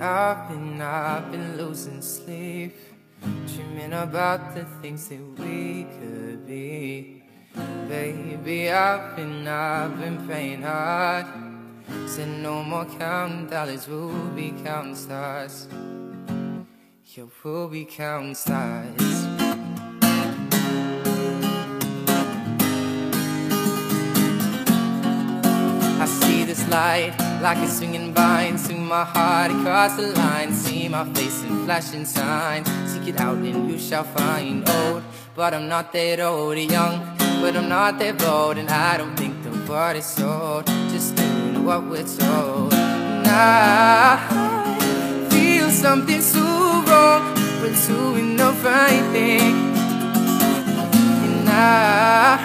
I've been, I've been losing sleep Dreaming about the things that we could be. Baby, I've been, I've been praying hard Said no more counting dollars, we'll be counting stars. Yeah, we'll be counting stars. I see this light like a swinging vine Swing my heart across the line. See my face in flashing signs. Seek it out and you shall find. Old, but I'm not that old. Young, but I'm not that bold. And I don't think the word is sold. Just doing what we're told. And I feel something so wrong. But doing the right thing. And I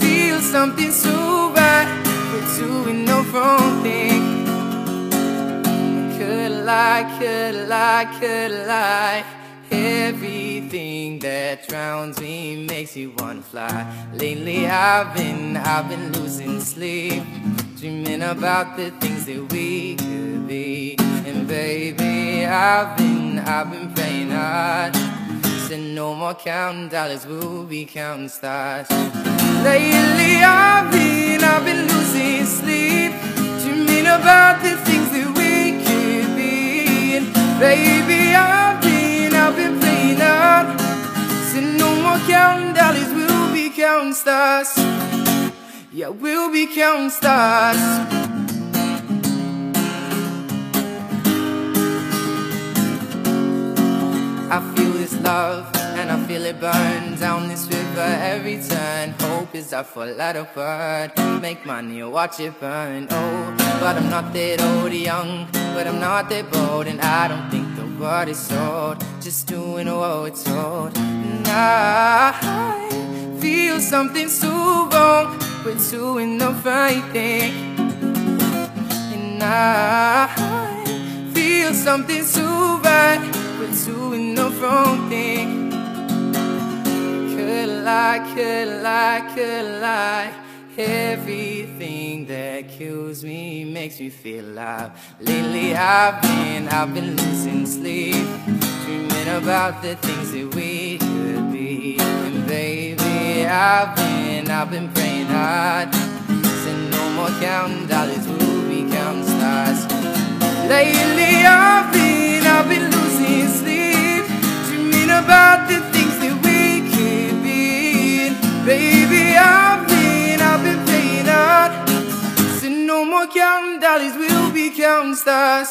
feel something so right. But wrong thing. Could lie, could lie, could lie. Everything that drowns me makes you wanna fly. Lately I've been, I've been losing sleep. Dreaming about the things that we could be. And baby, I've been, I've been praying hard. Said no more counting dollars, we'll be counting stars. Lately I've been, I've been sleep. Dreaming about the things that we could be. And baby, I've been, I've been praying hard Said no more counting dollars, we'll be counting stars. Yeah, we'll be counting stars. I feel this love feel it burn down this river every turn. Hope is our four-letter word. Make money or watch it burn. Oh, but I'm not that old, young, but I'm not that bold, and I don't think the word is sold. Just doing what we're told. And I feel something so wrong, but doing the right thing. And I feel something so right, but doing the wrong thing. Lie, could lie, could lie. Everything that kills me makes me feel alive. Lately I've been, I've been losing sleep, dreaming about the things that we could be. And baby, I've been, I've been praying hard. Said no more counting dollars, we'll be counting stars. Lately I've been, counting dollars, we'll be counting stars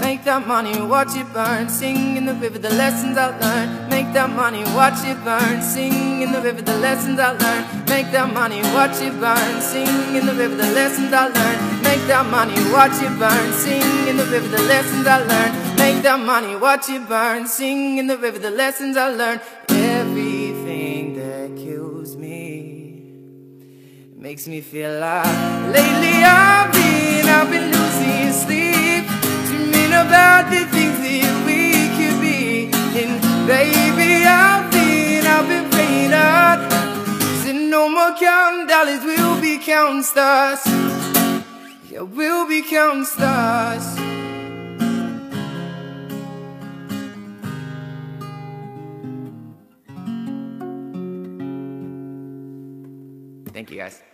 Make that money, watch it burn. Sing in the river the lessons I learned. Make that money, watch it burn. Sing in the river the lessons I learned. Make that money, watch it burn. Sing in the river the lessons I learned. Make that money, watch it burn. Sing in the river the lessons I learned. Make that money, watch it burn. Sing in the river the lessons I learned. Everything that kills me makes me feel alive. Lately I've been, I've been losing sleep, dreaming about the things that we could be. And baby, I've been, I've been praying hard. Said no more counting dollars, we'll be counting stars. Yeah, we'll be counting stars. Thank you guys.